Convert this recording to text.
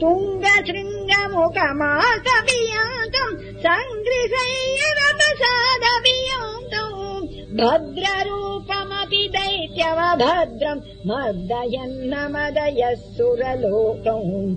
तुङ्गशृङ्गमुखमाकवियातुम् सङ्गृसंय भद्ररूपमपि दैत्यव भद्रम् मद्दयम् न सुरलोकम्